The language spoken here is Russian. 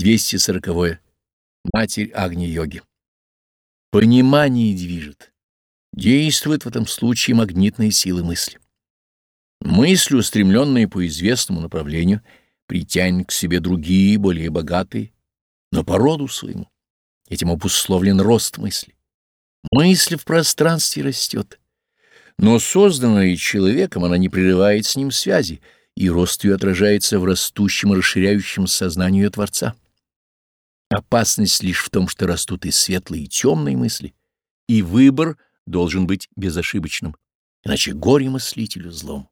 240. -е. Матерь Агни-йоги. Понимание движет. Действует в этом случае магнитные силы мысли. Мысль, устремленная по известному направлению, притянет к себе другие, более богатые, но по роду своему. Этим обусловлен рост мысли. Мысль в пространстве растет. Но созданная человеком, она не прерывает с ним связи, и рост ее отражается в растущем и расширяющем сознании ее Творца. Опасность лишь в том, что растут и светлые, и темные мысли, и выбор должен быть безошибочным, иначе горе мыслителю злом.